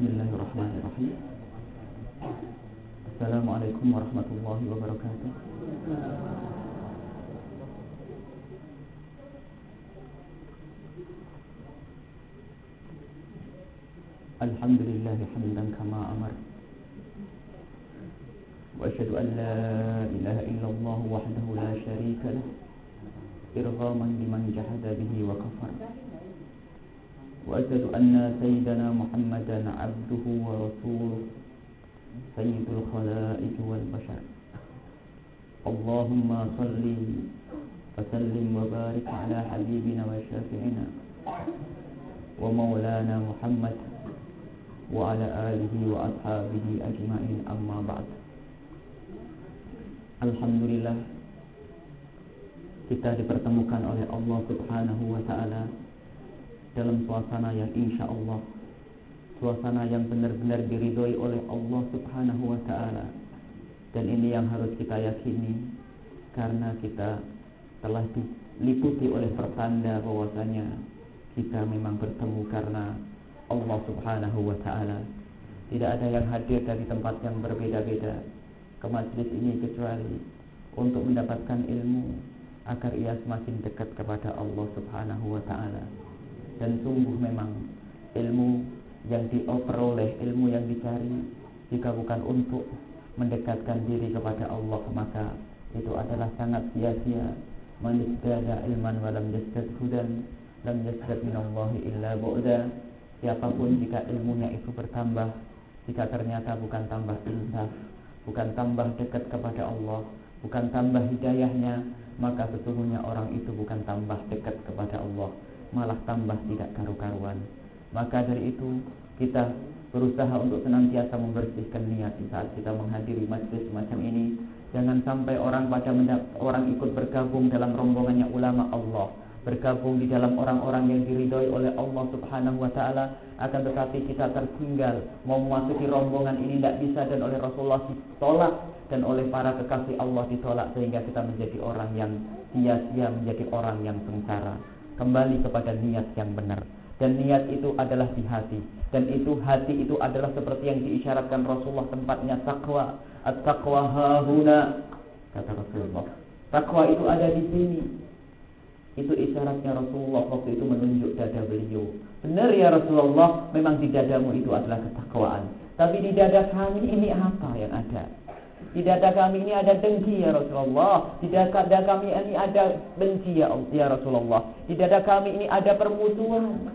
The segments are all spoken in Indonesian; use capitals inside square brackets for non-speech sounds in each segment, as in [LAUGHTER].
بسم الله الرحمن الرحيم. السلام عليكم ورحمة الله وبركاته. الحمد لله حمدا كما أمر. وأشهد أن لا إله إلا الله وحده لا شريك له. إرغاما لمن جحد به وكفر. وأشهد أن سيدنا محمدا عبده ورسوله سيد الخلائق والبشر. اللهم صل وسلم وبارك على حبيبنا وشافعنا ومولانا محمد وعلى آله وأصحابه أجمعين. أما بعد Alhamdulillah kita dipertemukan oleh Allah Subhanahu wa taala. Dalam suasana yang insya Allah. Suasana yang benar-benar diridhoi oleh Allah Subhanahu wa taala. Dan ini yang harus kita yakini karena kita telah diliputi oleh pertanda bahwasanya kita memang bertemu karena Allah Subhanahu wa taala. Tidak ada yang hadir dari tempat yang berbeda-beda ke majlis ini kecuali untuk mendapatkan ilmu agar ia semakin dekat kepada Allah Subhanahu wa taala. Dan sungguh memang ilmu yang dioperoleh, ilmu yang dicari jika bukan untuk mendekatkan diri kepada Allah maka itu adalah sangat sia-sia. Man ilman wa lam yazdad hudan lam yazdad minallahi illa bu'da. Siapa pun jika ilmunya itu bertambah, jika ternyata bukan tambah insaf, bukan tambah dekat kepada Allah, bukan tambah hidayahnya, maka sesungguhnya orang itu bukan tambah dekat kepada Allah, malah tambah tidak karu-karuan. Maka dari itu kita berusaha untuk senantiasa membersihkan niat di saat kita menghadiri majlis semacam ini. Jangan sampai orang pada orang ikut bergabung dalam rombongannya ulama Allah bergabung di dalam orang-orang yang diridhoi oleh Allah Subhanahu wa taala akan tetapi kita tertinggal mau memasuki rombongan ini tidak bisa dan oleh Rasulullah ditolak dan oleh para kekasih Allah ditolak sehingga kita menjadi orang yang sia-sia menjadi orang yang sengsara kembali kepada niat yang benar dan niat itu adalah di hati dan itu hati itu adalah seperti yang diisyaratkan Rasulullah tempatnya takwa at-taqwa hahuna kata Rasulullah takwa itu ada di sini itu isyaratnya Rasulullah waktu itu menunjuk dada beliau. Benar ya Rasulullah, memang di dadamu itu adalah ketakwaan. Tapi di dada kami ini apa yang ada? Di dada kami ini ada dengki ya Rasulullah. Di dada kami ini ada benci ya, ya Rasulullah. Di dada kami ini ada permusuhan.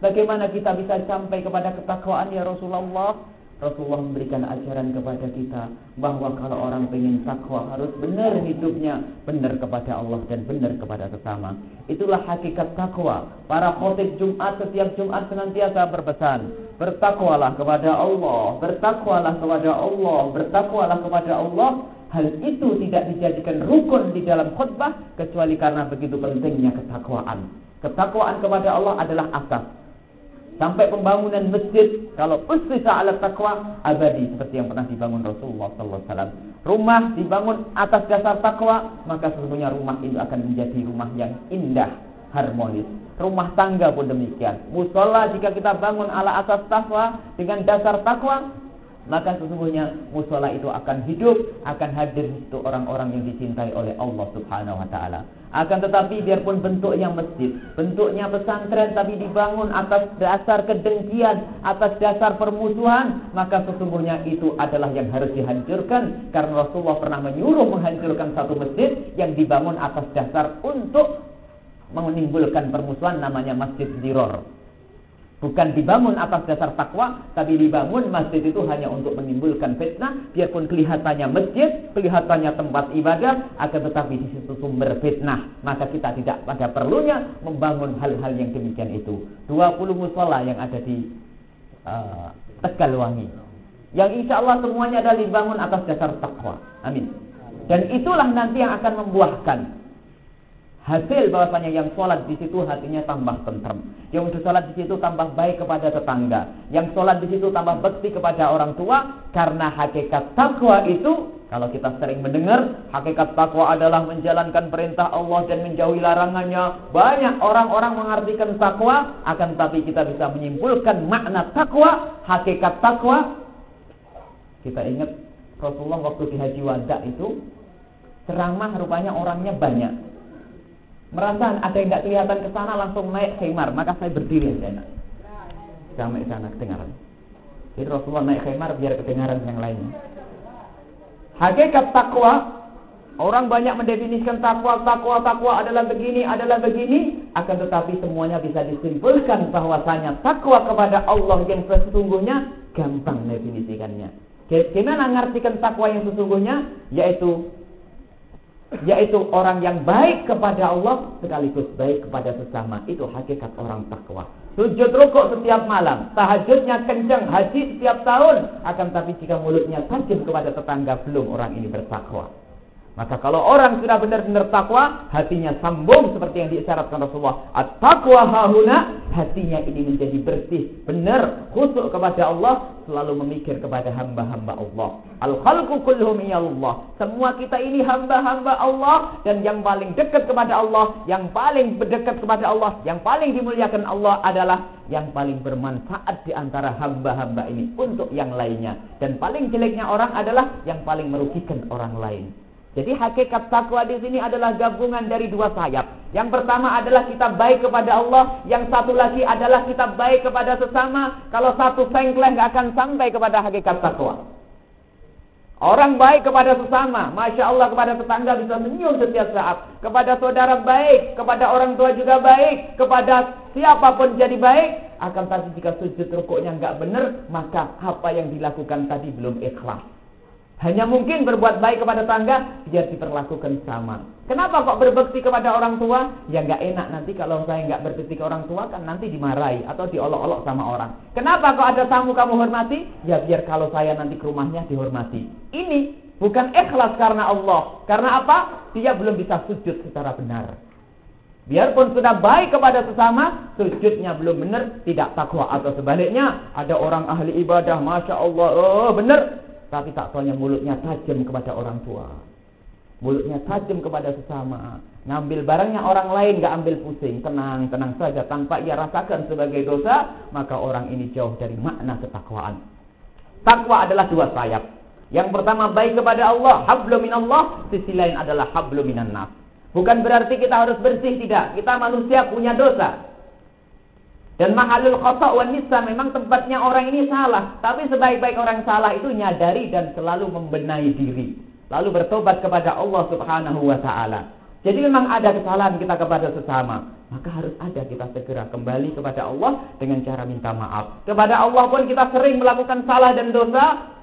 Bagaimana kita bisa sampai kepada ketakwaan ya Rasulullah? Rasulullah memberikan ajaran kepada kita bahwa kalau orang ingin takwa harus benar hidupnya, benar kepada Allah dan benar kepada sesama. Itulah hakikat takwa. Para khotib Jumat setiap Jumat senantiasa berpesan, bertakwalah kepada Allah, bertakwalah kepada Allah, bertakwalah kepada Allah. Hal itu tidak dijadikan rukun di dalam khutbah kecuali karena begitu pentingnya ketakwaan. Ketakwaan kepada Allah adalah asas Sampai pembangunan masjid kalau usisa ala takwa abadi seperti yang pernah dibangun Rasulullah sallallahu alaihi wasallam. Rumah dibangun atas dasar takwa, maka sesungguhnya rumah itu akan menjadi rumah yang indah, harmonis. Rumah tangga pun demikian. Musola jika kita bangun ala asas takwa dengan dasar takwa, maka sesungguhnya musola itu akan hidup, akan hadir itu orang-orang yang dicintai oleh Allah Subhanahu wa taala. Akan tetapi biarpun bentuknya masjid, bentuknya pesantren tapi dibangun atas dasar kedengkian, atas dasar permusuhan, maka sesungguhnya itu adalah yang harus dihancurkan karena Rasulullah pernah menyuruh menghancurkan satu masjid yang dibangun atas dasar untuk menimbulkan permusuhan namanya Masjid Diror. Bukan dibangun atas dasar takwa, tapi dibangun masjid itu hanya untuk menimbulkan fitnah, biarpun kelihatannya masjid, kelihatannya tempat ibadah, akan tetapi di situ sumber fitnah. Maka kita tidak pada perlunya membangun hal-hal yang demikian itu. 20 musola yang ada di uh, Tegalwangi. Yang insya Allah semuanya adalah dibangun atas dasar takwa. Amin. Dan itulah nanti yang akan membuahkan hasil bahwasanya yang sholat di situ hatinya tambah tentrem. Yang sholat di situ tambah baik kepada tetangga. Yang sholat di situ tambah bekti kepada orang tua. Karena hakikat takwa itu Kalau kita sering mendengar, hakikat takwa adalah menjalankan perintah Allah dan menjauhi larangannya. Banyak orang-orang mengartikan takwa, akan tapi kita bisa menyimpulkan makna takwa, hakikat takwa. Kita ingat Rasulullah waktu di Haji Wada itu, ceramah rupanya orangnya banyak. Merasa ada yang tidak kelihatan ke sana langsung naik khemar, maka saya berdiri aja enak. Sampai sana kedengaran. Jadi Rasulullah naik khemar biar kedengaran yang lainnya. Hakikat takwa Orang banyak mendefinisikan takwa, takwa, takwa adalah begini, adalah begini. Akan tetapi semuanya bisa disimpulkan bahwasanya takwa kepada Allah yang sesungguhnya gampang mendefinisikannya. Gimana mengartikan takwa yang sesungguhnya? Yaitu yaitu orang yang baik kepada Allah sekaligus baik kepada sesama. Itu hakikat orang takwa. Sujud rukuk setiap malam, tahajudnya kencang, haji setiap tahun. Akan tapi jika mulutnya tajam kepada tetangga, belum orang ini bertakwa. Maka kalau orang sudah benar-benar takwa, hatinya sambung seperti yang diisyaratkan Rasulullah. At-taqwa hahuna, hatinya ini menjadi bersih, benar, khusyuk kepada Allah, selalu memikir kepada hamba-hamba Allah. Al-khalqu kulluhum Allah. Semua kita ini hamba-hamba Allah dan yang paling dekat kepada Allah, yang paling berdekat kepada Allah, yang paling dimuliakan Allah adalah yang paling bermanfaat di antara hamba-hamba ini untuk yang lainnya. Dan paling jeleknya orang adalah yang paling merugikan orang lain. Jadi hakikat takwa di sini adalah gabungan dari dua sayap. Yang pertama adalah kita baik kepada Allah, yang satu lagi adalah kita baik kepada sesama. Kalau satu sengkleng nggak akan sampai kepada hakikat takwa. Orang baik kepada sesama, masya Allah kepada tetangga bisa senyum setiap saat. Kepada saudara baik, kepada orang tua juga baik, kepada siapa pun jadi baik. Akan tapi jika sujud rukuknya nggak benar, maka apa yang dilakukan tadi belum ikhlas. Hanya mungkin berbuat baik kepada tangga biar diperlakukan sama. Kenapa kok berbakti kepada orang tua? Ya nggak enak nanti kalau saya nggak berbakti ke orang tua kan nanti dimarahi atau diolok-olok sama orang. Kenapa kok ada tamu kamu hormati? Ya biar kalau saya nanti ke rumahnya dihormati. Ini bukan ikhlas karena Allah. Karena apa? Dia belum bisa sujud secara benar. Biarpun sudah baik kepada sesama, sujudnya belum benar, tidak takwa atau sebaliknya. Ada orang ahli ibadah, masya Allah, oh benar, tapi tak tanya mulutnya tajam kepada orang tua. Mulutnya tajam kepada sesama. Ngambil barangnya orang lain gak ambil pusing. Tenang, tenang saja. Tanpa ia rasakan sebagai dosa. Maka orang ini jauh dari makna ketakwaan. Takwa adalah dua sayap. Yang pertama baik kepada Allah. Hablu minallah. Sisi lain adalah hablu minan nas. Bukan berarti kita harus bersih. Tidak. Kita manusia punya dosa. Dan mahalul khata wa nisa memang tempatnya orang ini salah. Tapi sebaik-baik orang salah itu nyadari dan selalu membenahi diri. Lalu bertobat kepada Allah subhanahu wa ta'ala. Jadi memang ada kesalahan kita kepada sesama. Maka harus ada kita segera kembali kepada Allah dengan cara minta maaf. Kepada Allah pun kita sering melakukan salah dan dosa.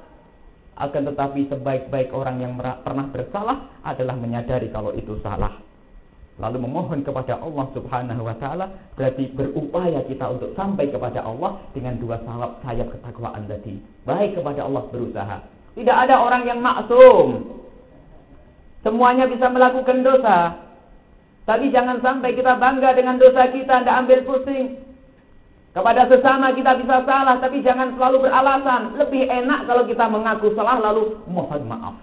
Akan tetapi sebaik-baik orang yang pernah bersalah adalah menyadari kalau itu salah lalu memohon kepada Allah Subhanahu wa taala berarti berupaya kita untuk sampai kepada Allah dengan dua sayap sayap ketakwaan tadi. Baik kepada Allah berusaha. Tidak ada orang yang maksum. Semuanya bisa melakukan dosa. Tapi jangan sampai kita bangga dengan dosa kita, tidak ambil pusing. Kepada sesama kita bisa salah, tapi jangan selalu beralasan. Lebih enak kalau kita mengaku salah lalu mohon maaf.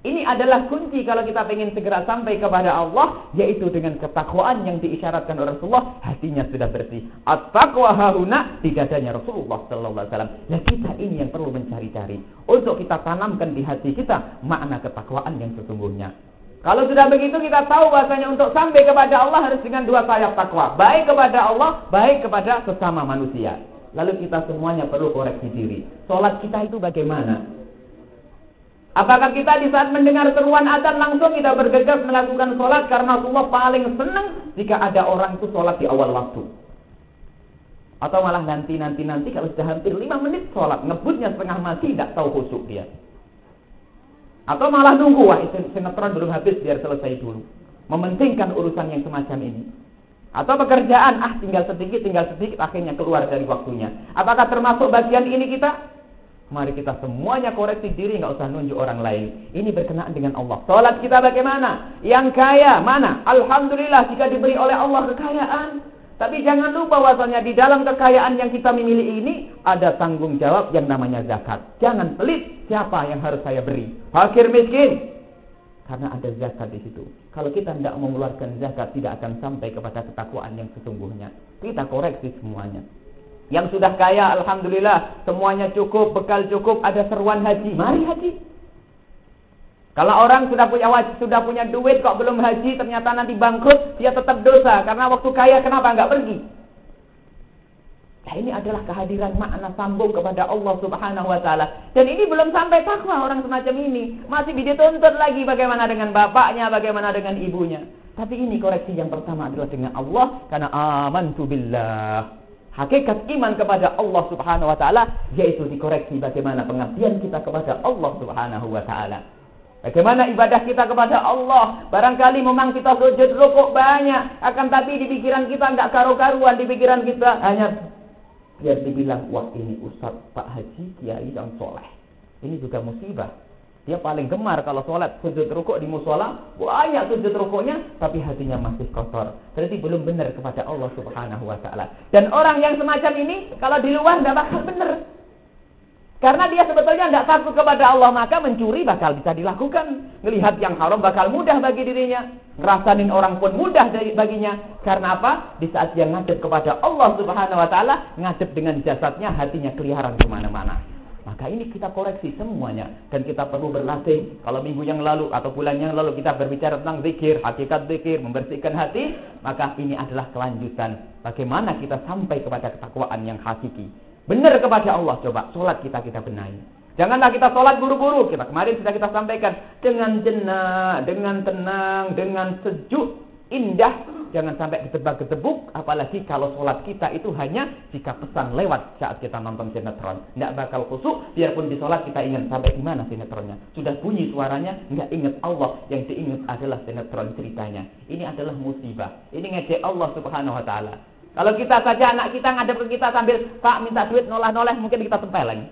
Ini adalah kunci kalau kita ingin segera sampai kepada Allah, yaitu dengan ketakwaan yang diisyaratkan oleh Rasulullah, hatinya sudah bersih. At-taqwa hahuna di dadanya Rasulullah sallallahu alaihi wasallam. Ya kita ini yang perlu mencari-cari untuk kita tanamkan di hati kita makna ketakwaan yang sesungguhnya. Kalau sudah begitu kita tahu bahasanya untuk sampai kepada Allah harus dengan dua sayap takwa, baik kepada Allah, baik kepada sesama manusia. Lalu kita semuanya perlu koreksi diri. Salat kita itu bagaimana? Apakah kita di saat mendengar seruan adzan langsung kita bergegas melakukan sholat karena Allah paling senang jika ada orang itu sholat di awal waktu? Atau malah nanti nanti nanti kalau sudah hampir lima menit sholat ngebutnya setengah mati tidak tahu khusyuk dia. Atau malah nunggu wah sinetron belum habis biar selesai dulu. Mementingkan urusan yang semacam ini. Atau pekerjaan ah tinggal sedikit tinggal sedikit akhirnya keluar dari waktunya. Apakah termasuk bagian ini kita? Mari kita semuanya koreksi diri, nggak usah nunjuk orang lain. Ini berkenaan dengan Allah. Salat kita bagaimana? Yang kaya mana? Alhamdulillah jika diberi oleh Allah kekayaan. Tapi jangan lupa bahwasanya di dalam kekayaan yang kita miliki ini ada tanggung jawab yang namanya zakat. Jangan pelit siapa yang harus saya beri. Fakir miskin. Karena ada zakat di situ. Kalau kita tidak mengeluarkan zakat tidak akan sampai kepada ketakwaan yang sesungguhnya. Kita koreksi semuanya. Yang sudah kaya, Alhamdulillah, semuanya cukup, bekal cukup, ada seruan haji. Mari haji. Kalau orang sudah punya sudah punya duit kok belum haji, ternyata nanti bangkrut, dia tetap dosa karena waktu kaya kenapa nggak pergi? Nah, ini adalah kehadiran makna sambung kepada Allah Subhanahu wa taala. Dan ini belum sampai takwa orang semacam ini. Masih dituntut lagi bagaimana dengan bapaknya, bagaimana dengan ibunya. Tapi ini koreksi yang pertama adalah dengan Allah karena amantu billah. Hakikat iman kepada Allah Subhanahu wa taala yaitu dikoreksi bagaimana pengabdian kita kepada Allah Subhanahu wa taala. Bagaimana ibadah kita kepada Allah? Barangkali memang kita sujud rukuk banyak, akan tapi di pikiran kita enggak karu-karuan, di pikiran kita hanya biar dibilang, wah ini Ustaz Pak Haji Kiai yang soleh. Ini juga musibah. Dia paling gemar kalau sholat sujud rukuk di musola, banyak sujud rukuknya, tapi hatinya masih kotor. Berarti belum benar kepada Allah Subhanahu Wa Taala. Dan orang yang semacam ini, kalau di luar tidak bakal benar. Karena dia sebetulnya tidak takut kepada Allah, maka mencuri bakal bisa dilakukan. Melihat yang haram bakal mudah bagi dirinya. Ngerasain orang pun mudah dari baginya. Karena apa? Di saat dia ngadep kepada Allah subhanahu wa ta'ala, ngadep dengan jasadnya, hatinya keliharan ke mana-mana. Maka ini kita koreksi semuanya. Dan kita perlu berlatih. Kalau minggu yang lalu atau bulan yang lalu kita berbicara tentang zikir, hakikat zikir, membersihkan hati. Maka ini adalah kelanjutan. Bagaimana kita sampai kepada ketakwaan yang hakiki. Benar kepada Allah coba. Sholat kita kita benahi. Janganlah kita sholat buru-buru. Kita kemarin sudah kita sampaikan. Dengan jenak, dengan tenang, dengan sejuk, indah. Jangan sampai ketebak-ketebuk. Apalagi kalau sholat kita itu hanya jika pesan lewat saat kita nonton sinetron. Tidak bakal khusuk. Biarpun di sholat kita ingat sampai di mana sinetronnya. Sudah bunyi suaranya. Nggak ingat Allah. Yang diingat adalah sinetron ceritanya. Ini adalah musibah. Ini ngejek Allah subhanahu wa ta'ala. Kalau kita saja anak kita ngadep ke kita sambil Pak minta duit nolah-noleh mungkin kita tempeleng.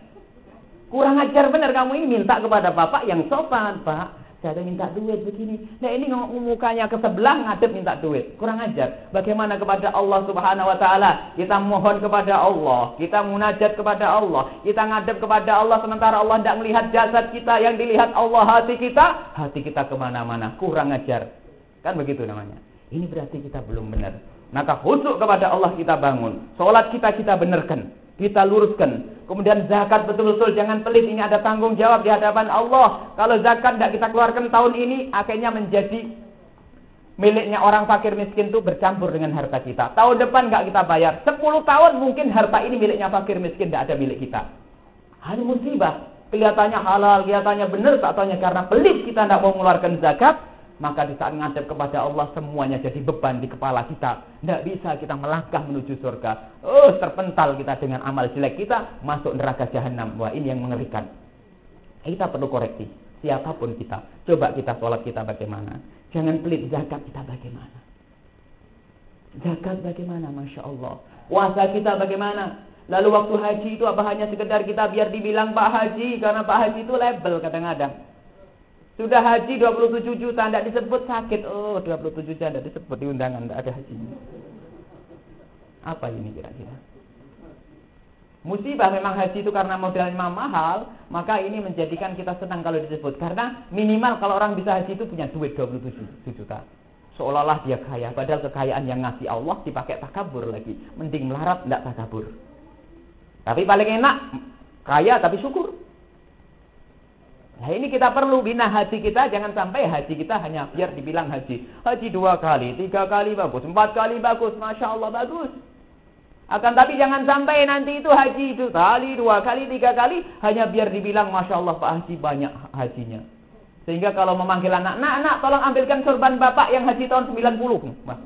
Kurang ajar benar kamu ini minta kepada bapak yang sopan, Pak. Saya minta duit begini. Nah ini mukanya ke sebelah ngadep minta duit. Kurang ajar. Bagaimana kepada Allah Subhanahu wa taala? Kita mohon kepada Allah, kita munajat kepada Allah, kita ngadep kepada Allah sementara Allah tidak melihat jasad kita, yang dilihat Allah hati kita, hati kita ke mana-mana. Kurang ajar. Kan begitu namanya. Ini berarti kita belum benar. Maka khusyuk kepada Allah kita bangun. Sholat kita kita benarkan. Kita luruskan. Kemudian zakat betul-betul jangan pelit. Ini ada tanggung jawab di hadapan Allah. Kalau zakat tidak kita keluarkan tahun ini. Akhirnya menjadi miliknya orang fakir miskin itu bercampur dengan harta kita. Tahun depan nggak kita bayar. 10 tahun mungkin harta ini miliknya fakir miskin tidak ada milik kita. Hanya musibah. Kelihatannya halal, kelihatannya benar, tak tanya karena pelit kita tidak mau mengeluarkan zakat maka di saat ngadep kepada Allah semuanya jadi beban di kepala kita. Tidak bisa kita melangkah menuju surga. Oh, terpental kita dengan amal jelek kita masuk neraka jahanam. Wah, ini yang mengerikan. Kita perlu koreksi. Siapa pun kita. Coba kita sholat kita bagaimana. Jangan pelit zakat kita bagaimana. Zakat bagaimana, Masya Allah. Puasa kita bagaimana. Lalu waktu haji itu apa hanya sekedar kita biar dibilang Pak Haji. Karena Pak Haji itu label kadang-kadang. Sudah haji 27 juta, tidak disebut sakit. Oh, 27 juta tidak disebut di undangan, tidak ada haji. Apa ini kira-kira? Musibah memang haji itu karena modalnya mahal, maka ini menjadikan kita senang kalau disebut. Karena minimal kalau orang bisa haji itu punya duit 27 juta. Seolah-olah dia kaya, padahal kekayaan yang ngasih Allah dipakai takabur lagi. Mending melarat, tidak takabur. Tapi paling enak, kaya tapi syukur. Nah ini kita perlu bina haji kita, jangan sampai haji kita hanya biar dibilang haji. Haji dua kali, tiga kali bagus, empat kali bagus, Masya Allah bagus. Akan tapi jangan sampai nanti itu haji itu kali, dua kali, tiga kali, hanya biar dibilang Masya Allah Pak Haji banyak hajinya. Sehingga kalau memanggil anak, nak, nak tolong ambilkan sorban bapak yang haji tahun 90. Mas,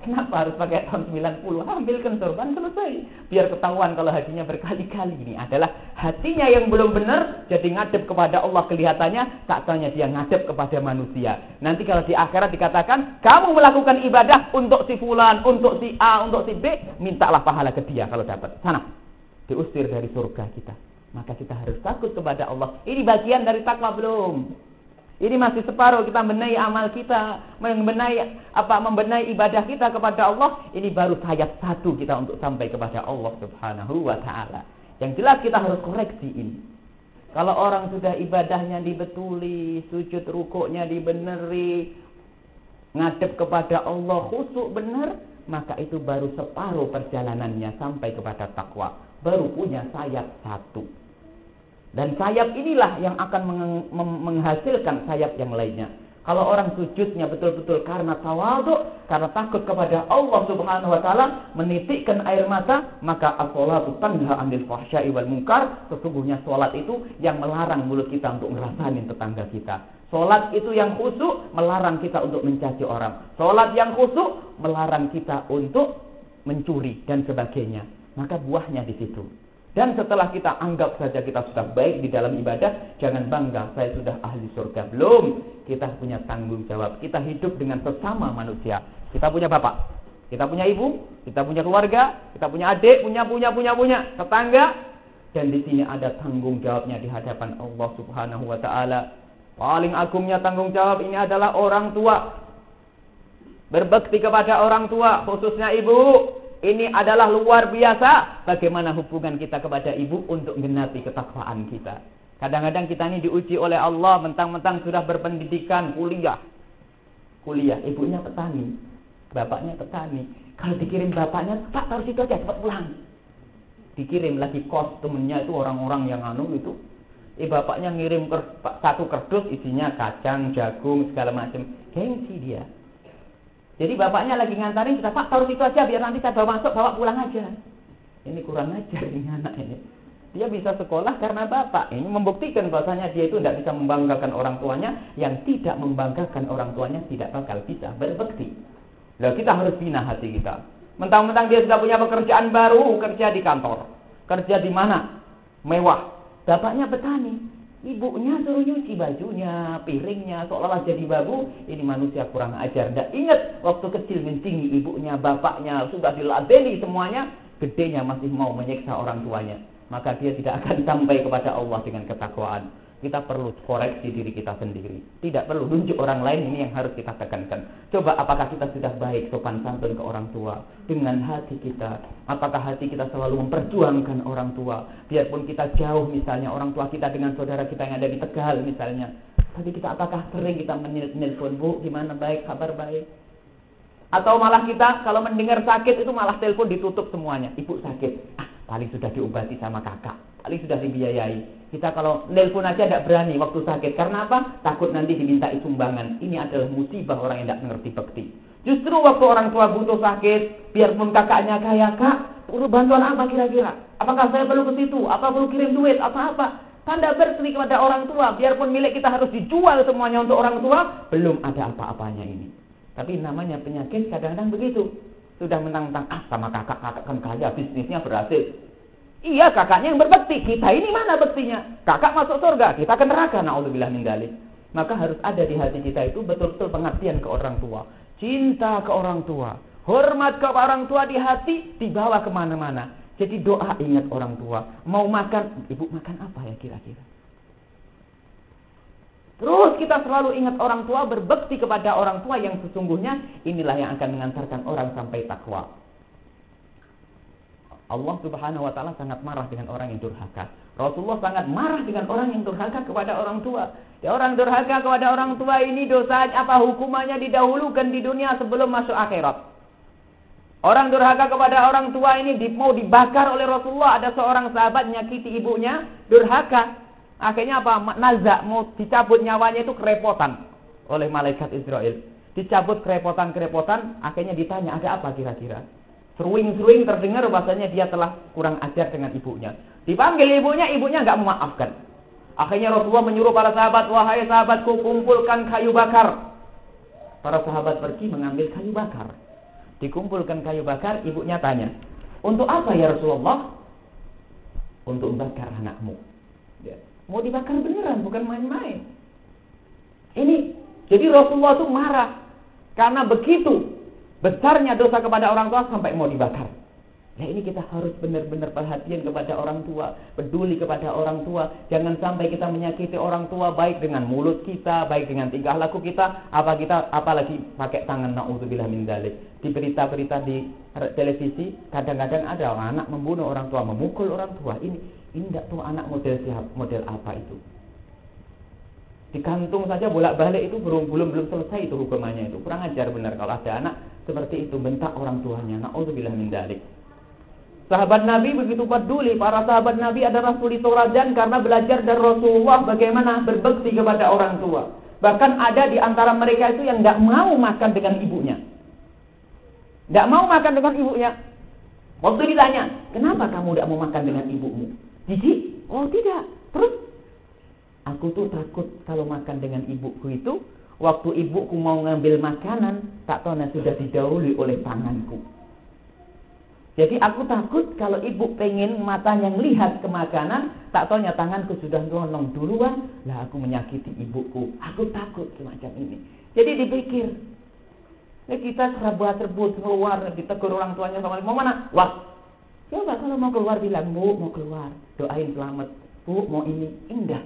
Kenapa harus pakai tahun 90? Ambilkan sorban selesai. Biar ketahuan kalau hajinya berkali-kali. Ini adalah hatinya yang belum benar. Jadi ngadep kepada Allah kelihatannya. Tak tanya dia ngadep kepada manusia. Nanti kalau di akhirat dikatakan. Kamu melakukan ibadah untuk si fulan, untuk si A, untuk si B. Mintalah pahala ke dia kalau dapat. Sana. Diusir dari surga kita. Maka kita harus takut kepada Allah. Ini bagian dari takwa belum? Ini masih separuh kita membenahi amal kita, membenahi apa membenahi ibadah kita kepada Allah. Ini baru sayap satu kita untuk sampai kepada Allah Subhanahu wa taala. Yang jelas kita harus koreksi ini. Kalau orang sudah ibadahnya dibetuli, sujud rukuknya dibeneri, ngadep kepada Allah khusuk benar, maka itu baru separuh perjalanannya sampai kepada takwa. Baru punya sayap satu. Dan sayap inilah yang akan menghasilkan sayap yang lainnya. Kalau orang sujudnya betul-betul karena tawadhu, karena takut kepada Allah Subhanahu wa taala, menitikkan air mata, maka as-salatu tanha 'anil fahsya'i wal munkar. Sesungguhnya salat itu yang melarang mulut kita untuk ngerasain tetangga kita. Salat itu yang khusyuk melarang kita untuk mencaci orang. Salat yang khusyuk melarang kita untuk mencuri dan sebagainya. Maka buahnya di situ. Dan setelah kita anggap saja kita sudah baik di dalam ibadah, jangan bangga saya sudah ahli surga. Belum. Kita punya tanggung jawab. Kita hidup dengan sesama manusia. Kita punya bapak, kita punya ibu, kita punya keluarga, kita punya adik, punya punya punya punya tetangga. Dan di sini ada tanggung jawabnya di hadapan Allah Subhanahu wa taala. Paling agungnya tanggung jawab ini adalah orang tua. Berbakti kepada orang tua, khususnya ibu. Ini adalah luar biasa bagaimana hubungan kita kepada ibu untuk menggenapi ketakwaan kita. Kadang-kadang kita ini diuji oleh Allah mentang-mentang sudah berpendidikan kuliah. Kuliah, ibunya petani, bapaknya petani. Kalau dikirim bapaknya, Pak taruh situ aja cepat pulang. Dikirim lagi kostumnya itu orang-orang yang anu itu. Eh bapaknya ngirim satu kerdus isinya kacang, jagung, segala macam. Gengsi dia. Jadi bapaknya lagi ngantarin, sudah Pak taruh situ aja biar nanti saya bawa masuk, bawa pulang aja. Ini kurang ajar ini anak ini. Dia bisa sekolah karena bapak. Ini membuktikan bahwasanya dia itu tidak bisa membanggakan orang tuanya. Yang tidak membanggakan orang tuanya tidak bakal bisa berbakti. Lalu kita harus bina hati kita. Mentang-mentang dia sudah punya pekerjaan baru, kerja di kantor. Kerja di mana? Mewah. Bapaknya petani. Ibunya suruh nyuci bajunya, piringnya, seolah-olah jadi babu. Ini manusia kurang ajar. Tidak ingat waktu kecil mencingi ibunya, bapaknya, sudah diladeni semuanya. Gedenya masih mau menyiksa orang tuanya. Maka dia tidak akan sampai kepada Allah dengan ketakwaan kita perlu koreksi diri kita sendiri. Tidak perlu nunjuk orang lain ini yang harus kita tekankan. Coba apakah kita sudah baik sopan santun ke orang tua dengan hati kita? Apakah hati kita selalu memperjuangkan orang tua? Biarpun kita jauh misalnya orang tua kita dengan saudara kita yang ada di Tegal misalnya. Tapi kita apakah sering kita menelpon bu gimana baik kabar baik? Atau malah kita kalau mendengar sakit itu malah telepon ditutup semuanya. Ibu sakit. Ah, paling sudah diobati sama kakak. Paling sudah dibiayai kita kalau nelpon aja tidak berani waktu sakit. Karena apa? Takut nanti diminta sumbangan. Ini adalah musibah orang yang tidak mengerti bakti. Justru waktu orang tua butuh sakit, biarpun kakaknya kaya, kak, perlu bantuan apa kira-kira? Apakah saya perlu ke situ? Apa perlu kirim duit? Apa-apa? Tanda berseri kepada orang tua. Biarpun milik kita harus dijual semuanya untuk orang tua, belum ada apa-apanya ini. Tapi namanya penyakit kadang-kadang begitu. Sudah menang-menang, ah sama kakak, kakak kan kaya, bisnisnya berhasil. Iya kakaknya yang berbakti. Kita ini mana baktinya? Kakak masuk surga, kita ke neraka. Na'udzubillah min. Maka harus ada di hati kita itu betul-betul pengertian ke orang tua. Cinta ke orang tua. Hormat ke orang tua di hati, dibawa ke mana-mana. Jadi doa ingat orang tua. Mau makan, ibu makan apa ya kira-kira? Terus kita selalu ingat orang tua, berbakti kepada orang tua yang sesungguhnya inilah yang akan mengantarkan orang sampai takwa. Allah Subhanahu wa taala sangat marah dengan orang yang durhaka. Rasulullah sangat marah dengan orang yang durhaka kepada orang tua. Ya, orang durhaka kepada orang tua ini dosa apa hukumannya didahulukan di dunia sebelum masuk akhirat. Orang durhaka kepada orang tua ini mau dibakar oleh Rasulullah. Ada seorang sahabat nyakiti ibunya, durhaka. Akhirnya apa? Nazak mau dicabut nyawanya itu kerepotan oleh malaikat Israel. Dicabut kerepotan-kerepotan, akhirnya ditanya, ada apa kira-kira? Seruing-seruing terdengar bahasanya dia telah kurang ajar dengan ibunya. Dipanggil ibunya, ibunya nggak memaafkan. Akhirnya Rasulullah menyuruh para sahabat, wahai sahabatku kumpulkan kayu bakar. Para sahabat pergi mengambil kayu bakar. Dikumpulkan kayu bakar, ibunya tanya, untuk apa ya Rasulullah? Untuk membakar anakmu. Ya. Mau dibakar beneran, bukan main-main. Ini, jadi Rasulullah itu marah. Karena begitu Besarnya dosa kepada orang tua sampai mau dibakar. Nah ini kita harus benar-benar perhatian kepada orang tua, peduli kepada orang tua. Jangan sampai kita menyakiti orang tua baik dengan mulut kita, baik dengan tingkah laku kita, apa kita apalagi pakai tangan naudzubillah min dalik. Di berita-berita di televisi kadang-kadang ada anak membunuh orang tua, memukul orang tua. Ini ini tidak tahu anak model siapa, model apa itu. Di kantung saja bolak-balik itu belum belum belum selesai itu hukumannya itu. Kurang ajar benar kalau ada anak seperti itu bentak orang tuanya. Naudzubillah min dalik. Sahabat Nabi begitu peduli. Para sahabat Nabi adalah suri torajan karena belajar dari Rasulullah bagaimana berbakti kepada orang tua. Bahkan ada di antara mereka itu yang tidak mau makan dengan ibunya. Tidak mau makan dengan ibunya. Waktu ditanya, kenapa kamu tidak mau makan dengan ibumu? Jijik? Oh tidak. Terus? Aku tuh takut kalau makan dengan ibuku itu, waktu ibuku mau ngambil makanan, tak tahu sudah didahului oleh tanganku. Jadi aku takut kalau ibu pengen matanya lihat ke makanan, tak taunya tanganku sudah nolong duluan, lah aku menyakiti ibuku. Aku takut semacam ini. Jadi dipikir, ya kita serba-serbu keluar, ditegur orang tuanya sama mau mana? Wah, coba kalau mau keluar bilang, bu mau keluar, doain selamat. Bu mau ini, indah.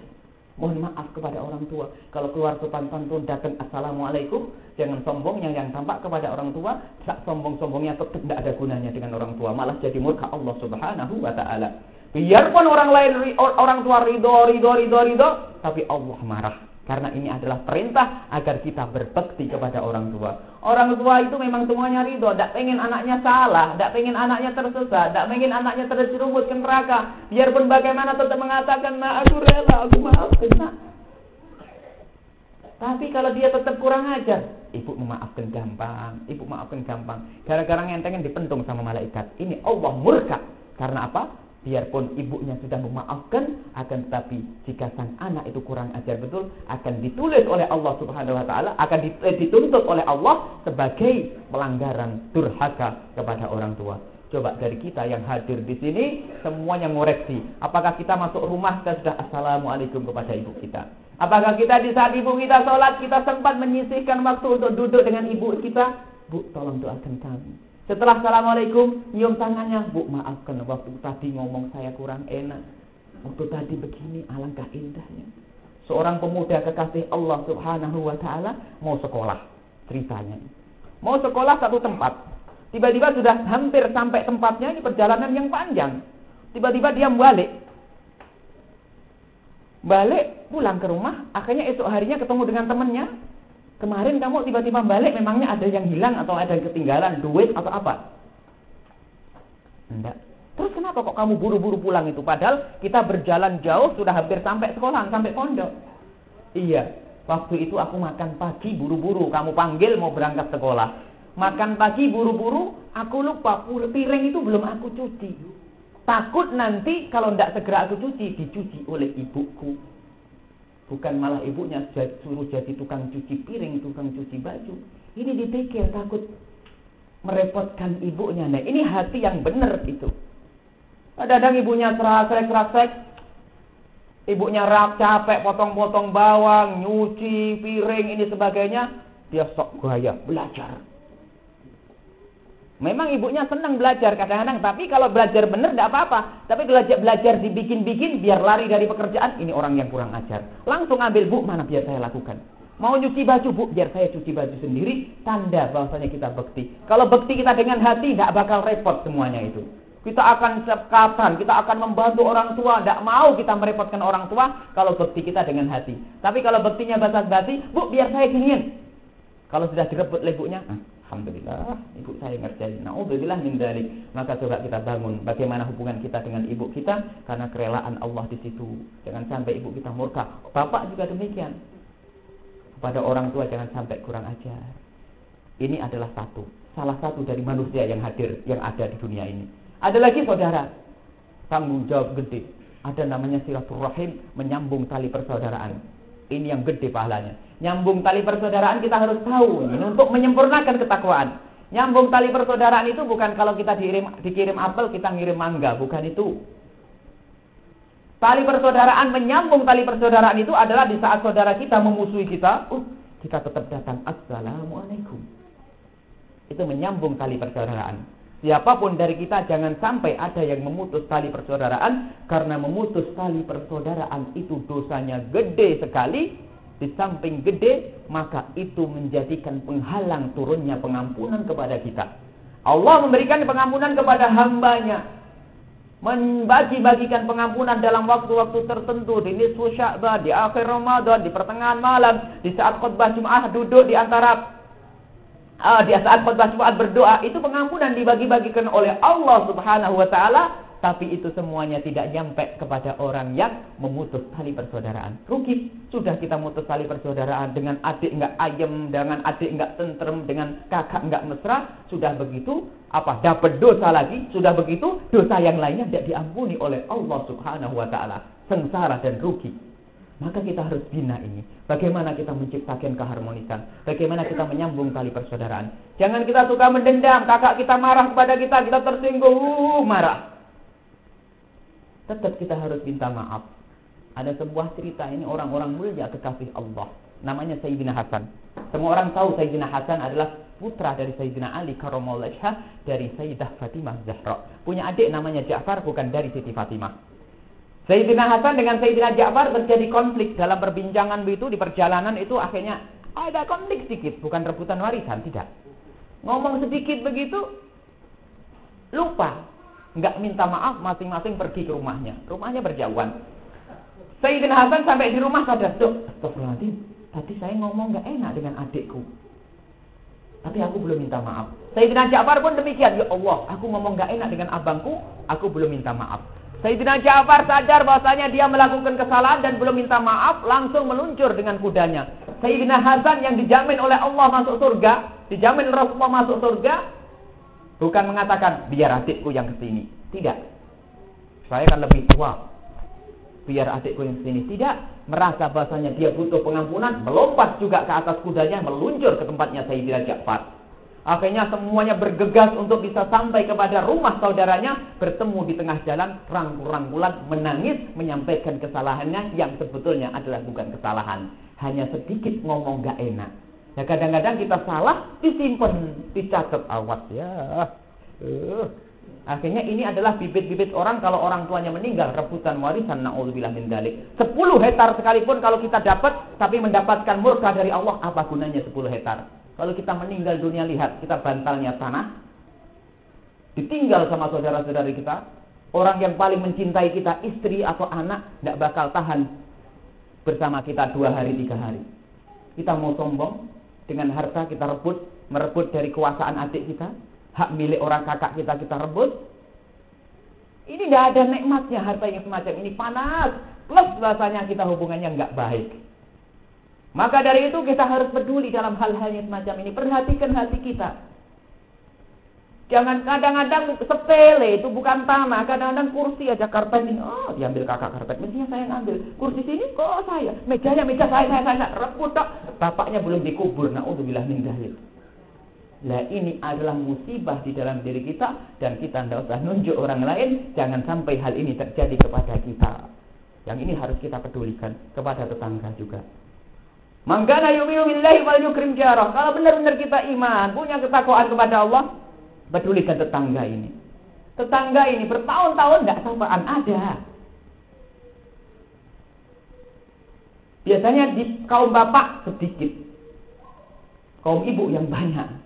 Mohon maaf kepada orang tua. Kalau keluar sopan santun datang assalamualaikum, jangan sombong yang yang tampak kepada orang tua, tak sombong-sombongnya tetap tidak ada gunanya dengan orang tua, malah jadi murka Allah Subhanahu wa taala. Biarpun orang lain orang tua ridho ridho ridho ridho, tapi Allah marah. Karena ini adalah perintah agar kita berbakti kepada orang tua. Orang tua itu memang semuanya ridho. Tidak pengen anaknya salah. Tidak pengen anaknya tersesat. Tidak pengen anaknya terjerumus ke neraka. Biarpun bagaimana tetap mengatakan, nah aku rela, aku maafkan nak. Tapi kalau dia tetap kurang ajar, ibu memaafkan gampang, ibu maafkan gampang. Gara-gara ngentengin dipentung sama malaikat. Ini Allah murka. Karena apa? Biarpun ibunya sudah memaafkan akan tetapi jika sang anak itu kurang ajar betul akan ditulis oleh Allah Subhanahu wa taala akan eh, dituntut oleh Allah sebagai pelanggaran durhaka kepada orang tua. Coba dari kita yang hadir di sini semuanya ngoreksi. Apakah kita masuk rumah kita sudah assalamualaikum kepada ibu kita? Apakah kita di saat ibu kita sholat kita sempat menyisihkan waktu untuk duduk dengan ibu kita? Bu, tolong doakan kami. Setelah assalamualaikum, nyium tangannya, bu maafkan waktu tadi ngomong saya kurang enak. Waktu tadi begini, alangkah indahnya. Seorang pemuda kekasih Allah subhanahu wa ta'ala mau sekolah. Ceritanya. Mau sekolah satu tempat. Tiba-tiba sudah hampir sampai tempatnya, ini perjalanan yang panjang. Tiba-tiba dia balik. Balik, pulang ke rumah. Akhirnya esok harinya ketemu dengan temannya. Kemarin kamu tiba-tiba balik memangnya ada yang hilang atau ada yang ketinggalan duit atau apa? Enggak. Terus kenapa kok kamu buru-buru pulang itu? Padahal kita berjalan jauh sudah hampir sampai sekolah, sampai pondok. Iya, waktu itu aku makan pagi buru-buru. Kamu panggil mau berangkat sekolah. Makan pagi buru-buru, aku lupa piring itu belum aku cuci. Takut nanti kalau tidak segera aku cuci, dicuci oleh ibuku. Bukan malah ibunya suruh jadi tukang cuci piring, tukang cuci baju. Ini dipikir takut merepotkan ibunya. Nah ini hati yang benar itu. Kadang-kadang ibunya serasek-serasek. Ibunya rak capek potong-potong bawang, nyuci piring ini sebagainya. Dia sok gaya belajar. Memang ibunya senang belajar kadang-kadang, tapi kalau belajar benar tidak apa-apa. Tapi belajar belajar dibikin-bikin biar lari dari pekerjaan, ini orang yang kurang ajar. Langsung ambil bu, mana biar saya lakukan. Mau nyuci baju bu, biar saya cuci baju sendiri. Tanda bahwasanya kita bekti. Kalau bekti kita dengan hati, tidak bakal repot semuanya itu. Kita akan sekatan, kita akan membantu orang tua. Tidak mau kita merepotkan orang tua kalau bekti kita dengan hati. Tapi kalau bektinya basa-basi, bu biar saya dingin. Kalau sudah direbut lebunya, Alhamdulillah, ibu saya ngerjain. Nauzubillah min dalik. Maka coba kita bangun bagaimana hubungan kita dengan ibu kita karena kerelaan Allah di situ. Jangan sampai ibu kita murka. Bapak juga demikian. Kepada orang tua jangan sampai kurang ajar. Ini adalah satu, salah satu dari manusia yang hadir yang ada di dunia ini. Ada lagi saudara, tanggung jawab gede. Ada namanya silaturahim, menyambung tali persaudaraan. Ini yang gede pahalanya. Nyambung tali persaudaraan kita harus tahu ini untuk menyempurnakan ketakwaan. Nyambung tali persaudaraan itu bukan kalau kita dikirim dikirim apel kita ngirim mangga, bukan itu. Tali persaudaraan menyambung tali persaudaraan itu adalah di saat saudara kita memusuhi kita, uh, kita tetap datang assalamualaikum. Itu menyambung tali persaudaraan. Siapa pun dari kita jangan sampai ada yang memutus tali persaudaraan karena memutus tali persaudaraan itu dosanya gede sekali. Di samping gede, maka itu menjadikan penghalang turunnya pengampunan kepada kita. Allah memberikan pengampunan kepada hambanya. Membagi-bagikan pengampunan dalam waktu-waktu tertentu. Di nisfu sya'ban, di akhir Ramadan, di pertengahan malam. Di saat khutbah Jum'ah duduk di antara uh, di saat khutbah Jumat berdoa itu pengampunan dibagi-bagikan oleh Allah Subhanahu wa taala tapi itu semuanya tidak nyampe kepada orang yang memutus tali persaudaraan. Rugi. Sudah kita mutus tali persaudaraan dengan adik enggak ayem, dengan adik enggak tentrem, dengan kakak enggak mesra. Sudah begitu, apa? Dapat dosa lagi. Sudah begitu, dosa yang lainnya tidak diampuni oleh Allah subhanahu wa ta'ala. Sengsara dan rugi. Maka kita harus bina ini. Bagaimana kita menciptakan keharmonisan. Bagaimana kita menyambung tali persaudaraan. Jangan kita suka mendendam. Kakak kita marah kepada kita. Kita tersinggung. Uh, marah. Tetap kita harus minta maaf. Ada sebuah cerita ini orang-orang mulia kekasih Allah. Namanya Sayyidina Hasan. Semua orang tahu Sayyidina Hasan adalah putra dari Sayyidina Ali karomallahu dari Sayyidah Fatimah Zahra. Punya adik namanya Ja'far bukan dari Siti Fatimah. Sayyidina Hasan dengan Sayyidina Ja'far terjadi konflik dalam perbincangan itu di perjalanan itu akhirnya ada konflik sedikit, bukan rebutan warisan, tidak. Ngomong sedikit begitu, lupa. Nggak minta maaf, masing-masing pergi ke rumahnya. Rumahnya berjauhan. Sayyidina Hasan sampai di rumah sadar, tuh, Astagfirullahaladzim, tadi saya ngomong nggak enak dengan adikku. Tapi aku belum minta maaf. Sayyidina Ja'far pun demikian, ya Allah, aku ngomong nggak enak dengan abangku, aku belum minta maaf. Sayyidina Ja'far sadar bahwasanya dia melakukan kesalahan dan belum minta maaf, langsung meluncur dengan kudanya. Sayyidina Hasan yang dijamin oleh Allah masuk surga, dijamin Rasulullah masuk surga, bukan mengatakan biar adikku yang ke sini. Tidak. Saya kan lebih tua. Biar adikku yang ke sini. Tidak. Merasa bahasanya dia butuh pengampunan, melompat juga ke atas kudanya, meluncur ke tempatnya Sayyidina Ja'far. Akhirnya semuanya bergegas untuk bisa sampai kepada rumah saudaranya, bertemu di tengah jalan, rangkul-rangkulan, menangis, menyampaikan kesalahannya yang sebetulnya adalah bukan kesalahan. Hanya sedikit ngomong gak enak. Ya kadang-kadang kita salah, disimpan, dicatat awas ya. Uh. Akhirnya ini adalah bibit-bibit orang kalau orang tuanya meninggal rebutan warisan naudzubillah min dalik. 10 hektar sekalipun kalau kita dapat tapi mendapatkan murka dari Allah apa gunanya 10 hektar? Kalau kita meninggal dunia lihat, kita bantalnya tanah. Ditinggal sama saudara-saudari kita. Orang yang paling mencintai kita, istri atau anak, tidak bakal tahan bersama kita dua hari, tiga hari. Kita mau sombong, dengan harta kita rebut, merebut dari kekuasaan adik kita, hak milik orang kakak kita kita rebut. Ini tidak ada nikmatnya harta yang semacam ini panas, plus rasanya kita hubungannya nggak baik. Maka dari itu kita harus peduli dalam hal-hal yang semacam ini. Perhatikan hati kita. Jangan kadang-kadang sepele itu bukan tanah. Kadang-kadang kursi aja karpet ini. Oh diambil kakak karpet. Mestinya saya ngambil. Kursi sini kok saya. Mejanya meja saya, saya, saya. Rebut tak. Bapaknya belum dikubur. Na'udzubillah min dahil. Nah ini adalah musibah di dalam diri kita. Dan kita tidak usah nunjuk orang lain. Jangan sampai hal ini terjadi kepada kita. Yang ini harus kita pedulikan kepada tetangga juga. Mangkana yu'minu billahi wal yukrim jarah. Kalau benar-benar kita iman, punya ketakwaan kepada Allah, pedulikan tetangga ini. Tetangga ini bertahun-tahun tidak sapaan ada. Biasanya di kaum bapak sedikit. Kaum ibu yang banyak.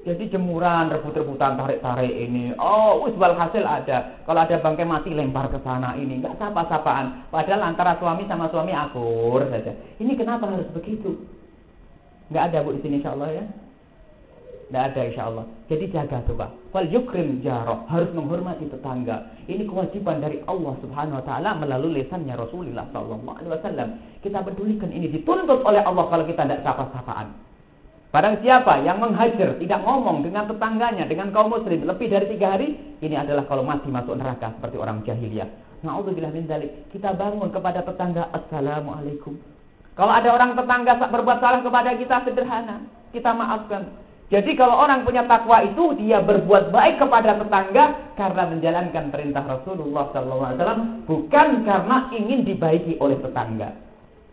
Jadi jemuran, rebut-rebutan, tarik-tarik ini. Oh, wis hasil ada. Kalau ada bangkai mati lempar ke sana ini. Enggak sapa-sapaan. Padahal antara suami sama suami akur saja. Ini kenapa harus begitu? Enggak ada Bu di sini insya Allah ya. Enggak ada insya Allah. Jadi jaga coba. Wal yukrim jaroh. Harus menghormati tetangga. Ini kewajiban dari Allah subhanahu wa ta'ala melalui lisannya Rasulullah sallallahu alaihi wasallam. Kita pedulikan ini dituntut oleh Allah kalau kita tidak sapa-sapaan. Barang siapa yang menghajar, tidak ngomong dengan tetangganya, dengan kaum muslim lebih dari tiga hari, ini adalah kalau mati masuk neraka seperti orang jahiliyah. Na'udzubillah min dalik. Kita bangun kepada tetangga, Assalamualaikum. Kalau ada orang tetangga berbuat salah kepada kita sederhana, kita maafkan. Jadi kalau orang punya takwa itu dia berbuat baik kepada tetangga karena menjalankan perintah Rasulullah SAW bukan karena ingin dibaiki oleh tetangga.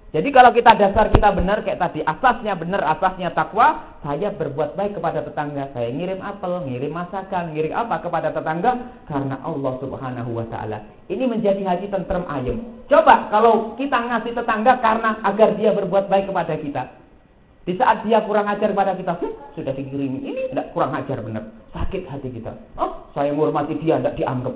Jadi kalau kita dasar kita benar kayak tadi, asasnya benar, asasnya takwa, saya berbuat baik kepada tetangga. Saya ngirim apel, ngirim masakan, ngirim apa kepada tetangga karena Allah Subhanahu wa taala. Ini menjadi hati tentrem ayem. Coba kalau kita ngasih tetangga karena agar dia berbuat baik kepada kita. Di saat dia kurang ajar kepada kita, hmm, sudah dikirimi. Ini tidak kurang ajar benar. Sakit hati kita. Oh, saya menghormati dia, tidak dianggap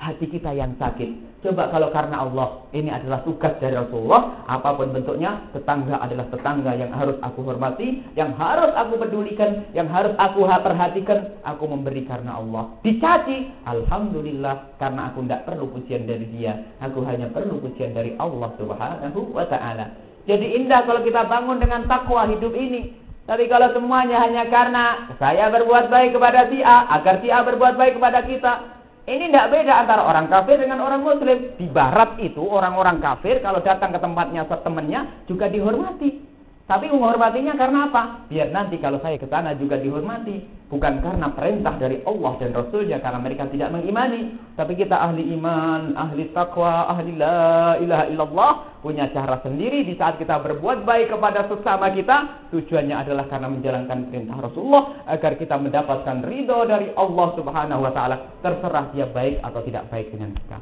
hati kita yang sakit. Coba kalau karena Allah, ini adalah tugas dari Rasulullah, apa pun bentuknya, tetangga adalah tetangga yang harus aku hormati, yang harus aku pedulikan, yang harus aku perhatikan, aku memberi karena Allah. Dicaci, Alhamdulillah, karena aku tidak perlu pujian dari dia, aku hanya perlu pujian dari Allah Subhanahu wa Ta'ala. Jadi indah kalau kita bangun dengan takwa hidup ini. Tapi kalau semuanya hanya karena saya berbuat baik kepada si A, agar si A berbuat baik kepada kita, ini tidak beda antara orang kafir dengan orang muslim. Di barat itu orang-orang kafir kalau datang ke tempatnya temannya juga dihormati. Tapi menghormatinya karena apa? Biar nanti kalau saya ke sana juga dihormati. Bukan karena perintah dari Allah dan Rasulnya karena mereka tidak mengimani. Tapi kita ahli iman, ahli taqwa, ahli la ilaha illallah. Punya cara sendiri di saat kita berbuat baik kepada sesama kita. Tujuannya adalah karena menjalankan perintah Rasulullah. Agar kita mendapatkan ridho dari Allah subhanahu wa ta'ala. Terserah dia baik atau tidak baik dengan kita.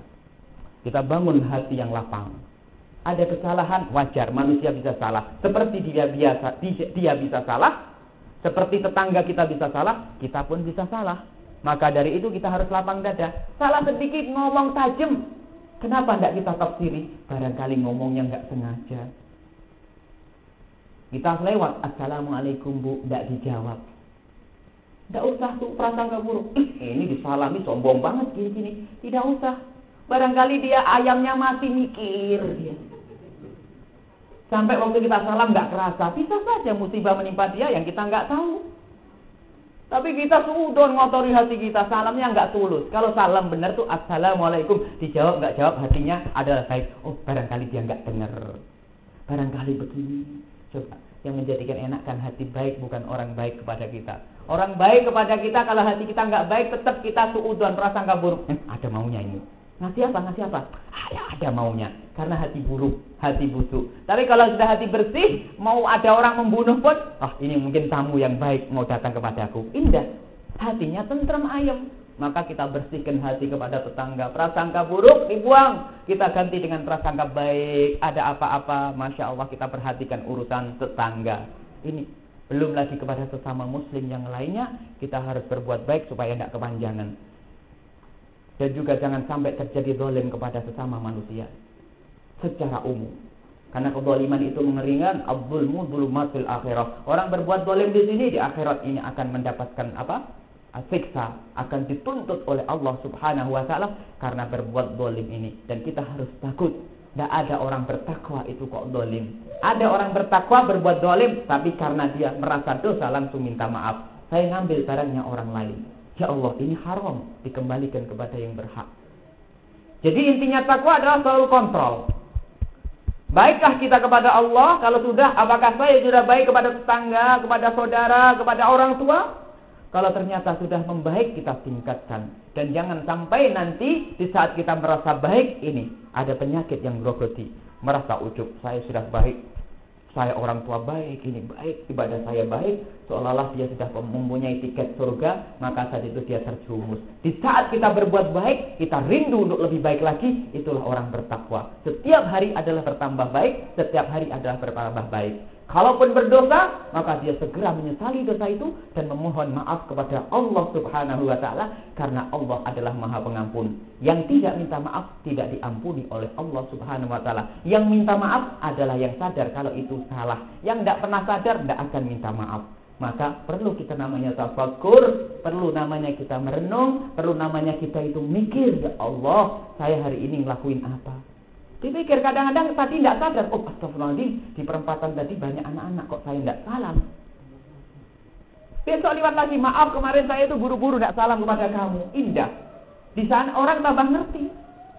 Kita bangun hati yang lapang ada kesalahan wajar manusia bisa salah seperti dia biasa dia bisa salah seperti tetangga kita bisa salah kita pun bisa salah. Maka dari itu kita harus lapang dada. Salah sedikit ngomong tajam. Kenapa tidak kita tafsiri? Barangkali ngomongnya nggak sengaja. Kita lewat. Assalamualaikum bu. Tidak dijawab. Tidak usah tuh prasangka buruk. [CLEARS THROAT] Ini disalami sombong banget gini gini tidak usah. Barangkali dia ayamnya masih mikir. Dia Sampai waktu kita salam nggak kerasa, bisa saja musibah menimpa dia yang kita nggak tahu. Tapi kita sudah ngotori hati kita, salamnya nggak tulus. Kalau salam benar tuh assalamualaikum, dijawab nggak jawab hatinya adalah baik. Oh barangkali dia nggak dengar, barangkali begini. Coba yang menjadikan enak kan hati baik bukan orang baik kepada kita. Orang baik kepada kita kalau hati kita nggak baik tetap kita suudon prasangka buruk. Eh, ada maunya ini. Ngasih apa? Ngasih apa? Ada, ada maunya. Karena hati buruk, hati busuk. Tapi kalau sudah hati bersih, mau ada orang membunuh pun, oh ini mungkin tamu yang baik mau datang kepada aku. Indah. Hatinya tentrem ayam. Maka kita bersihkan hati kepada tetangga. Prasangka buruk dibuang. Kita ganti dengan prasangka baik. Ada apa-apa, Masya Allah kita perhatikan urusan tetangga. Ini belum lagi kepada sesama muslim yang lainnya. Kita harus berbuat baik supaya tidak kepanjangan dan juga jangan sampai terjadi dolim kepada sesama manusia secara umum. Karena kezaliman itu mengeringan abdulmu dulumatil akhirah. Orang berbuat dolim di sini di akhirat ini akan mendapatkan apa? Siksa akan dituntut oleh Allah Subhanahu wa taala karena berbuat dolim ini dan kita harus takut. Tidak ada orang bertakwa itu kok dolim. Ada orang bertakwa berbuat dolim tapi karena dia merasa dosa langsung minta maaf. Saya ngambil barangnya orang lain. Ya Allah, ini haram dikembalikan kepada yang berhak. Jadi intinya takwa adalah selalu kontrol. Baikkah kita kepada Allah? Kalau sudah, apakah saya sudah baik kepada tetangga, kepada saudara, kepada orang tua? Kalau ternyata sudah membaik, kita tingkatkan. Dan jangan sampai nanti di saat kita merasa baik, ini ada penyakit yang grogoti. Merasa ujuk, saya sudah baik, saya orang tua baik, ini baik, ibadah saya baik, seolah-olah dia sudah mempunyai tiket surga, maka saat itu dia terjumus. Di saat kita berbuat baik, kita rindu untuk lebih baik lagi, itulah orang bertakwa. Setiap hari adalah bertambah baik, setiap hari adalah bertambah baik. Kalaupun berdosa, maka dia segera menyesali dosa itu dan memohon maaf kepada Allah Subhanahu wa taala karena Allah adalah Maha Pengampun. Yang tidak minta maaf tidak diampuni oleh Allah Subhanahu wa taala. Yang minta maaf adalah yang sadar kalau itu salah. Yang tidak pernah sadar tidak akan minta maaf. Maka perlu kita namanya tafakur, perlu namanya kita merenung, perlu namanya kita itu mikir, ya Allah, saya hari ini ngelakuin apa? Dipikir kadang-kadang tadi tidak sadar, oh astagfirullahaladzim, di perempatan tadi banyak anak-anak, kok saya tidak salam. Besok lewat lagi, maaf kemarin saya itu buru-buru tidak salam kepada kamu. Indah. Di sana orang tambah ngerti.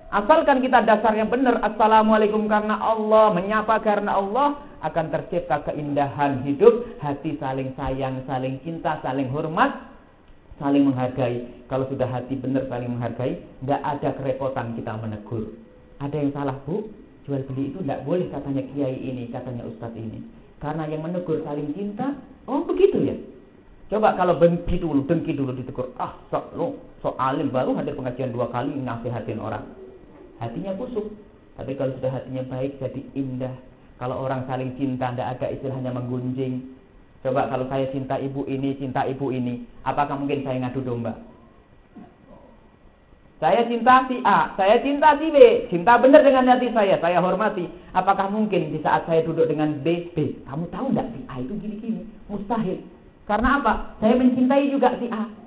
Asalkan kita dasar yang benar, Assalamualaikum karena Allah, menyapa karena Allah, akan tercipta keindahan hidup, hati saling sayang, saling cinta, saling hormat, saling menghargai. Kalau sudah hati benar saling menghargai, tidak ada kerepotan kita menegur. Ada yang salah bu? jual beli itu tidak boleh katanya kiai ini, katanya ustadz ini. Karena yang menegur saling cinta, oh begitu ya. Coba kalau benci dulu, dengki dulu ditegur. Ah, sok lo, sok alim baru hadir pengajian dua kali nasihatin orang. Hatinya busuk. Tapi kalau sudah hatinya baik jadi indah. Kalau orang saling cinta tidak ada istilahnya menggunjing. Coba kalau saya cinta ibu ini, cinta ibu ini, apakah mungkin saya ngadu domba? Saya cinta si A, saya cinta si B, cinta benar dengan hati saya, saya hormati. Apakah mungkin di saat saya duduk dengan B, B, kamu tahu nggak si A itu gini-gini? Mustahil. Karena apa? Saya mencintai juga si A.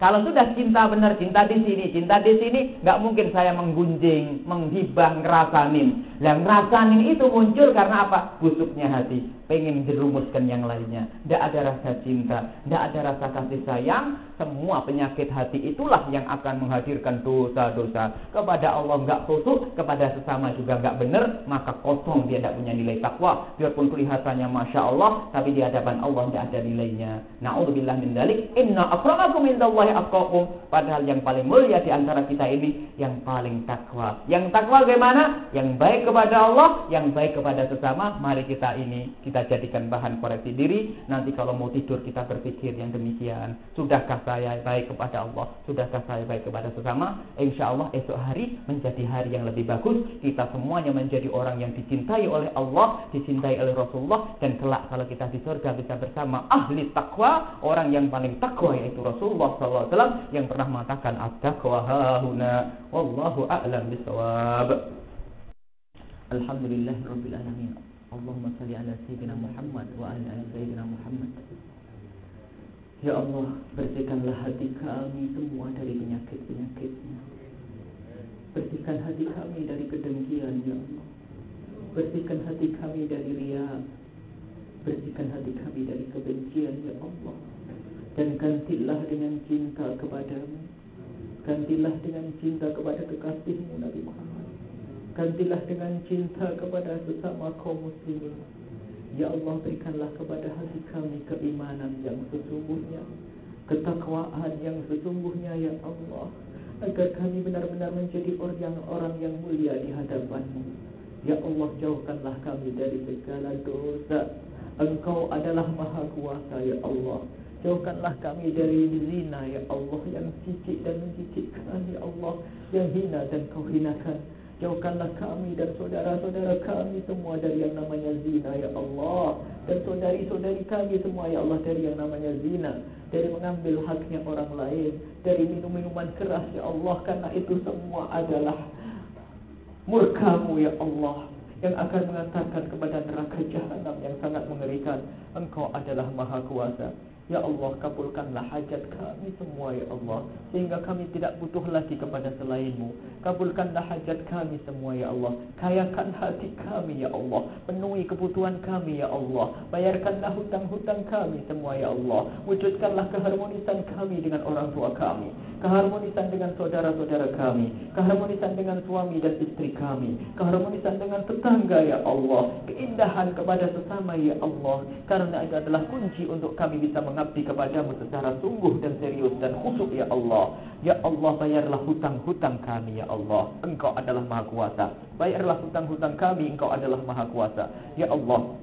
Kalau sudah cinta benar, cinta di sini, cinta di sini, nggak mungkin saya menggunjing, menghibah, ngerasanin. Dan ngerasanin itu muncul karena apa? Busuknya hati pengen jerumuskan yang lainnya. Tidak ada rasa cinta, tidak ada rasa kasih sayang. Semua penyakit hati itulah yang akan menghadirkan dosa-dosa. Kepada Allah nggak khusus, kepada sesama juga nggak benar, maka kosong dia tidak punya nilai takwa. Biarpun kelihatannya masya Allah, tapi di hadapan Allah tidak ada nilainya. Naudzubillah min dalik. Inna akramakum indallahi atqakum. Padahal yang paling mulia di antara kita ini yang paling takwa. Yang takwa bagaimana? Yang baik kepada Allah, yang baik kepada sesama. Mari kita ini kita jadikan bahan koreksi diri. Nanti kalau mau tidur kita berpikir yang demikian. Sudahkah saya baik kepada Allah? Sudahkah saya baik kepada sesama? Insya Allah esok hari menjadi hari yang lebih bagus. Kita semuanya menjadi orang yang dicintai oleh Allah, dicintai oleh Rasulullah. Dan kelak kalau kita di surga bisa bersama ahli takwa. Orang yang paling takwa yaitu Rasulullah SAW yang pernah mengatakan at-taqwa hahuna. Wallahu a'lam bisawab. Alhamdulillahirrabbilalamin. Allahumma salli ala Sayyidina Muhammad wa ala Sayyidina Muhammad Ya Allah bersihkanlah hati kami semua dari penyakit-penyakitnya Bersihkan hati kami dari kedengkian Ya Allah Bersihkan hati kami dari ria Bersihkan hati kami dari kebencian Ya Allah Dan gantilah dengan cinta kepadamu Gantilah dengan cinta kepada kekasihmu Nabi Muhammad Gantilah dengan cinta kepada sesama kaum muslimin. Ya Allah berikanlah kepada hati kami keimanan yang sesungguhnya. Ketakwaan yang sesungguhnya ya Allah. Agar kami benar-benar menjadi orang yang mulia di hadapanmu. Ya Allah jauhkanlah kami dari segala dosa. Engkau adalah maha kuasa ya Allah. Jauhkanlah kami dari zina ya Allah yang cicik dan mencicikkan ya Allah yang hina dan kau hinakan. Jauhkanlah kami dan saudara-saudara kami semua dari yang namanya zina ya Allah. Dan saudari-saudari kami semua ya Allah dari yang namanya zina. Dari mengambil haknya orang lain. Dari minum-minuman keras ya Allah Karena itu semua adalah murkamu ya Allah Yang akan mengantarkan kepada neraka jahanam yang sangat mengerikan. Engkau adalah maha kuasa Ya Allah kabulkanlah hajat kami semua ya Allah. Sehingga kami tidak butuh lagi kepada selainmu. Kabulkanlah hajat kami semua ya Allah. Kayakan hati kami ya Allah. Penuhi kebutuhan kami ya Allah. Bayarkanlah hutang-hutang kami semua ya Allah. Wujudkanlah keharmonisan kami dengan orang tua kami. Keharmonisan dengan saudara-saudara kami. Keharmonisan dengan suami dan istri kami. Keharmonisan dengan tetangga ya Allah. Keindahan kepada sesama ya Allah. Karena itu adalah kunci untuk kami bisa mengatakan mengabdi kepadamu secara sungguh dan serius dan khusyuk ya Allah. Ya Allah bayarlah hutang-hutang kami ya Allah. Engkau adalah maha kuasa. Bayarlah hutang-hutang kami, engkau adalah maha kuasa. Ya Allah,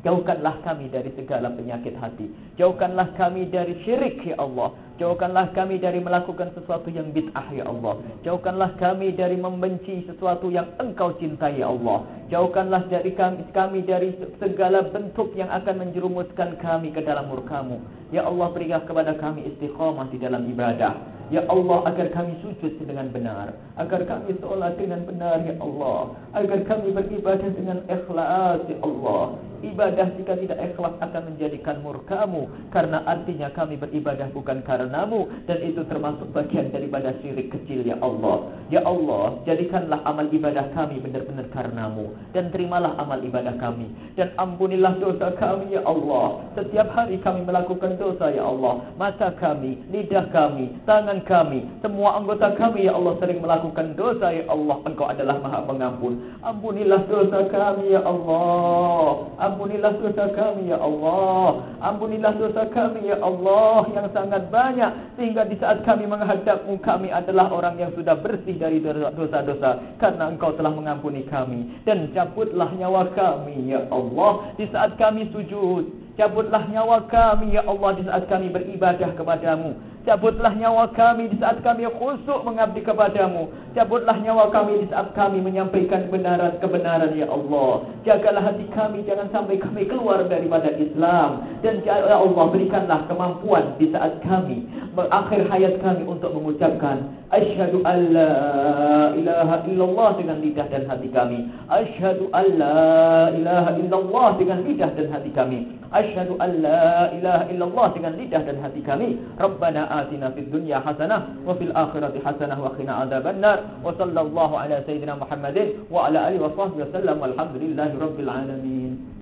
Jauhkanlah kami dari segala penyakit hati. Jauhkanlah kami dari syirik, ya Allah. Jauhkanlah kami dari melakukan sesuatu yang bid'ah, ya Allah. Jauhkanlah kami dari membenci sesuatu yang engkau cintai, ya Allah. Jauhkanlah dari kami, kami dari segala bentuk yang akan menjerumuskan kami ke dalam murkamu. Ya Allah, berikan kepada kami istiqamah di dalam ibadah. Ya Allah agar kami sujud dengan benar. Agar kami sholat dengan benar Ya Allah. Agar kami beribadah dengan ikhlas Ya Allah. Ibadah jika tidak ikhlas akan menjadikan murkamu. Karena artinya kami beribadah bukan karenamu. Dan itu termasuk bagian daripada syirik kecil Ya Allah. Ya Allah Jadikanlah amal ibadah kami benar-benar karenamu. Dan terimalah amal ibadah kami. Dan ampunilah dosa kami Ya Allah. Setiap hari kami melakukan dosa Ya Allah. Mata kami, lidah kami, tangan Kami, semua anggota kami ya Allah sering melakukan dosa ya Allah. Engkau adalah maha pengampun. Ampunilah dosa kami ya Allah. Ampunilah dosa kami ya Allah. Ampunilah dosa kami ya Allah yang sangat banyak. Sehingga di saat kami menghadapmu kami adalah orang yang sudah bersih dari dosa-dosa. Karena engkau telah mengampuni kami. Dan cabutlah nyawa kami ya Allah. Di saat kami sujud. Cabutlah nyawa kami ya Allah di saat kami beribadah kepadamu. Cabutlah nyawa kami di saat kami khusuk mengabdi kepadamu. Cabutlah nyawa kami di saat kami menyampaikan kebenaran-kebenaran ya Allah. Jagalah hati kami jangan sampai kami keluar daripada Islam. Dan ya Allah berikanlah kemampuan di saat kami berakhir hayat kami untuk mengucapkan asyhadu alla ilaha illallah dengan lidah dan hati kami. Asyhadu alla ilaha illallah dengan lidah dan hati kami. Asyhadu alla ilaha illallah dengan lidah dan hati kami. Rabbana آتنا في الدنيا حسنة وفي الآخرة حسنة وقنا عذاب النار. وصلى الله على سيدنا محمد وعلى آله وصحبه وسلم والحمد لله رب العالمين.